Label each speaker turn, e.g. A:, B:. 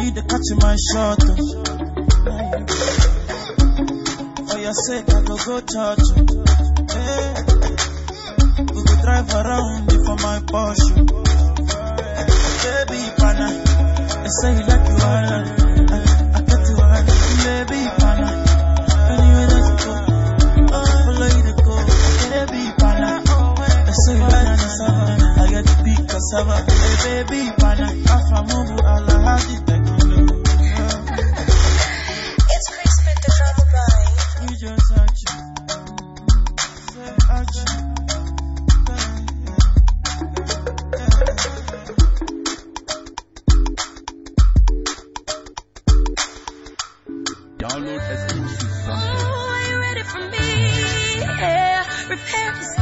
A: catch my shot. oh. For your sake, I go go church. oh. Hey. We go drive around for my Porsche. Baby, pana. They say you like you all. I, I get you all. Baby, pana. Anywhere that you go, I follow you to go. Baby, pana. They say you like cassava. I get to big cassava. Hey, baby, pana.
B: Oh, are you ready for me? Yeah, prepare.